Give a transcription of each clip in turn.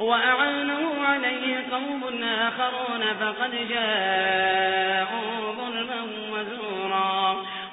وأعانه عليه قوم آخرون فقد جاءوا ظلما وزورا.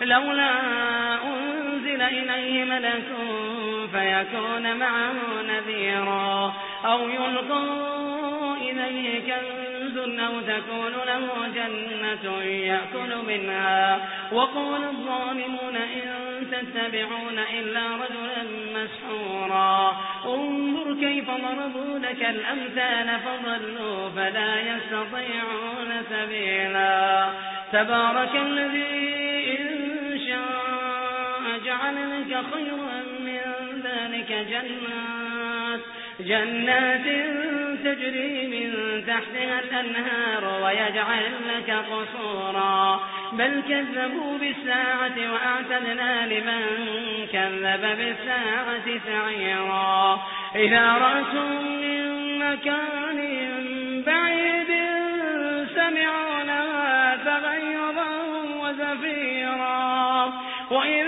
لولا أنزل إليه ملك فيكون معه نذيرا أو يلقى إليه كنز أو تكون له جنة يأكل منها. وقال الظالمون إن تتبعون إلا رجلا مسحورا. انظر كيف ضربوا لك الأمثال فضلوا فلا يستطيعون سبيلا. تبارك الذي شاء جعل لك خيرا من ذلك جنات جنات تجري من تحتها الأنهار ويجعل لك قصورا. بل كذبوا بالساعة وأعتدنا لمن كذب بالساعة سعيرا. إذا رأتم من مكان بعيد سمعوا لها تغيظا وزفيرا. وإذا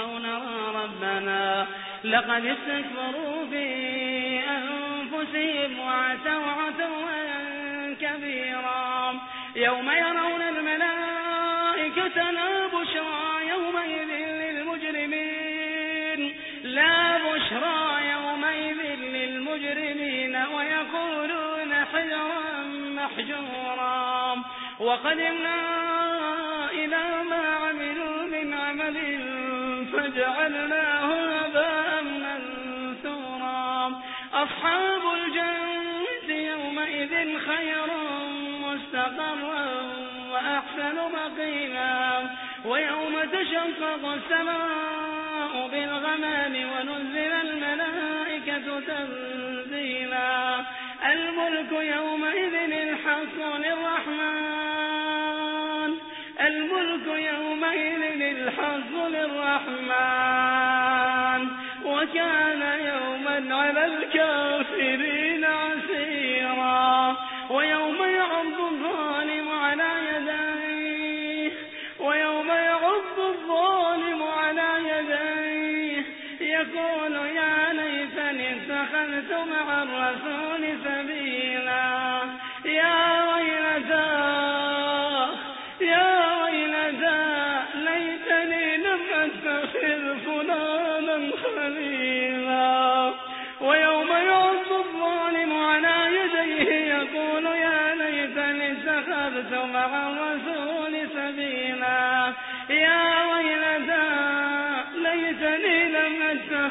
أو نرى ربنا. لقد استكبروا في أنفسهم وعتوا عتوا كبيرا. يوم يرون الملائكة لا بشرى يومئذ للمجرمين. لا بشرى يومئذ للمجرمين ويقولون حجرا محجورا. وقدمنا إلى ما عملوا فجعلناه هباء منثورا. أصحاب الجنة يومئذ خير مستقرا وأحسن مقيلا. ويوم تشقق السماء بالغمام ونزل الملائكة تنزيلا. الملك يومئذ الحق للرحمن. الظالم على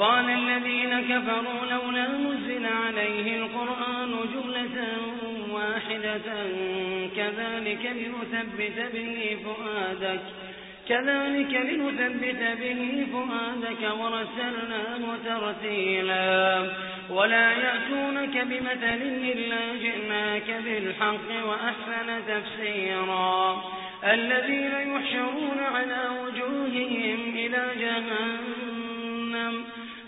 وقال الذين كفروا لولا نزل عليه القرآن جملة واحدة كذلك لنثبت به فؤادك كذلك لنثبت به فؤادك ورسلناه ترتيلا ولا يأتونك بمثل إلا جئناك بالحق وأحسن تفسيرا. الذين يحشرون على وجوههم إلى جهنم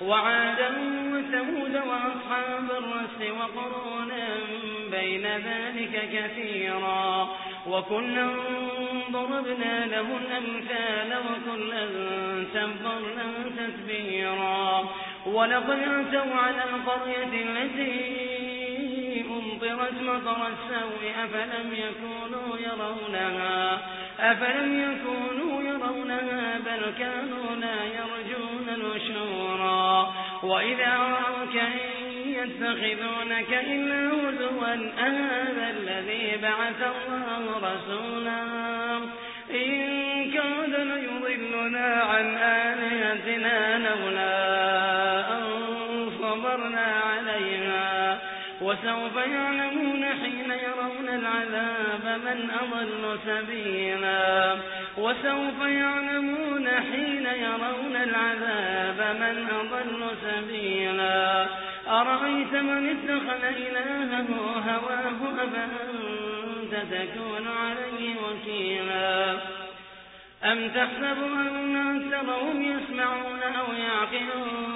وعادا وثمود وأصحاب الرس وقرونا بين ذلك كثيرا وكلا ضربنا له الأمثال وكلا تبرنا تتبيرا ولقد أتوا على القرية التي أمطرت مطر السوء أفلم يكونوا يرونها أفلم يكونوا يرونها بل كانوا لا يرجون نشورا وإذا رأوك إن يتخذونك إلا هزوا أهذا الذي بعث الله رسولا؟ إن كاد ليضلنا عن آلهتنا لولا أن صبرنا عليها. وسوف يعلمون حين يرون العذاب من أضل سبيلا. وسوف يعلمون حين يرون العذاب من أضل سبيلا. أرأيت من اتخذ إلهه هواه أفأنت تكون عليه وكيلا. أم تحسب أن أكثرهم يسمعون أو يعقلون؟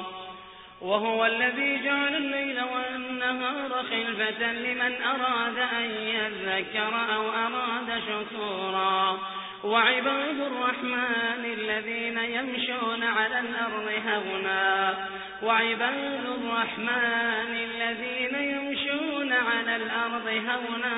وهو الذي جعل الليل والنهار خلفة لمن أراد أن يذكر أو أراد شكورا. وعباد الرحمن الذين يمشون على الأرض هونا. وعباد الرحمن الذين يمشون على الأرض هونا.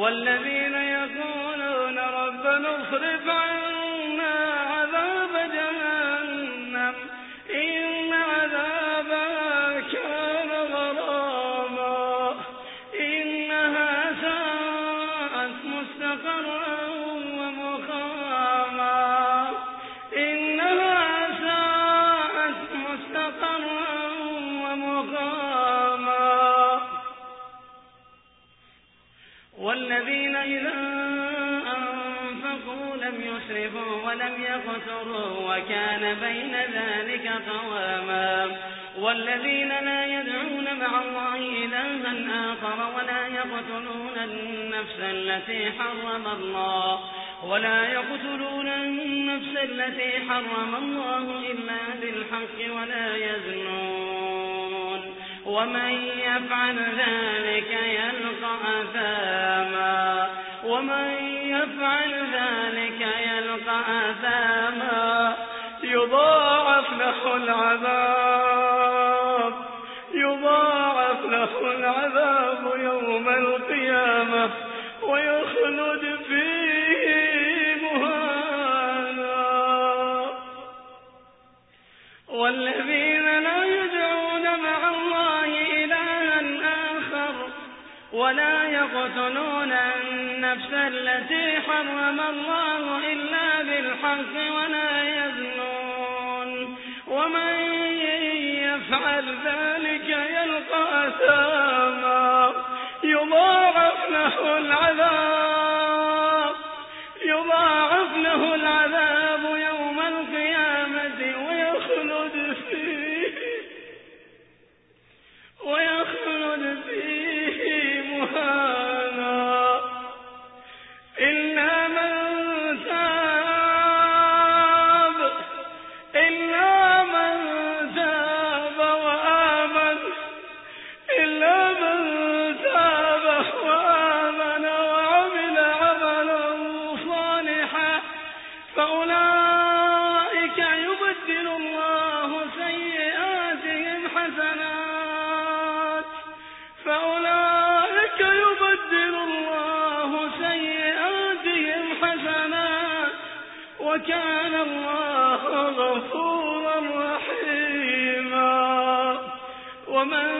والذين يقولون ربنا اصرف وكان بين ذلك قواما والذين لا يدعون مع الله إلها آخر ولا يقتلون النفس التي حرم الله ولا يقتلون النفس التي حرم الله إلا بالحق ولا يزنون ومن يفعل ذلك يلقى أثاما ومن يفعل ذلك يلقى أثاما يضاعف له العذاب يضاعف له العذاب يوم القيامة ويخلد فيه مهانا. والذين لا يدعون مع الله إلها آخر ولا يقتلون النفس التي حرم الله إلا بالحق ولا يزنون ومن يفعل ذلك يلقى أثاما. يضاعف له العذاب وكان الله غفورا رحيما. ومن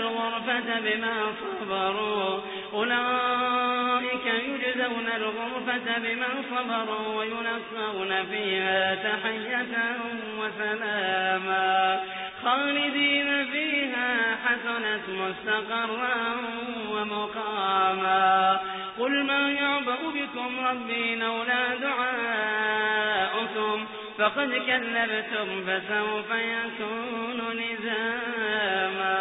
الغرفة بما صبروا. أولئك يجزون الغرفة بما صبروا ويلقون فيها تحية وسلاما. خالدين فيها حسنت مستقرا ومقاما. قل ما يعبأ بكم ربي لولا دعاؤكم فقد كذبتم فسوف يكون نزاما.